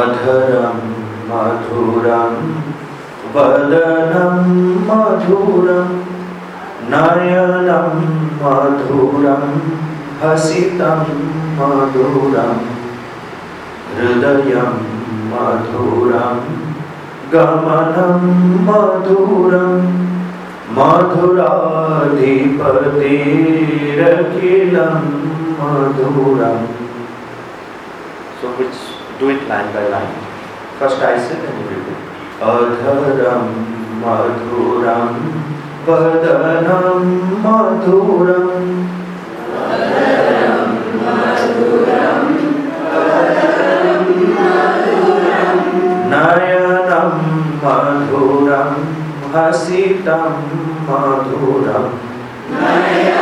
अधरं मधुरं, वदनं मधुरं, नयनं मधुरं, हसितं मधुरं, हृदयं मधुरं, गमनं मधुरं, मधुराधिपतिरखिलं मधुरम् So Do it line by line. First I sit and you repeat. Adharam madhuram vadanam madhuram Adharam madhuram vadanam madhuram Nayanam madhuram hasitam madhuram Nayanam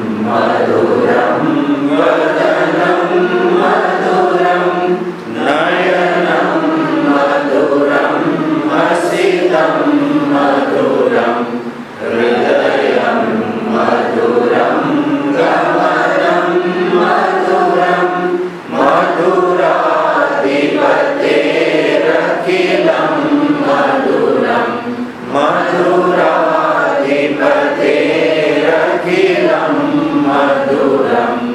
मार्गोराम्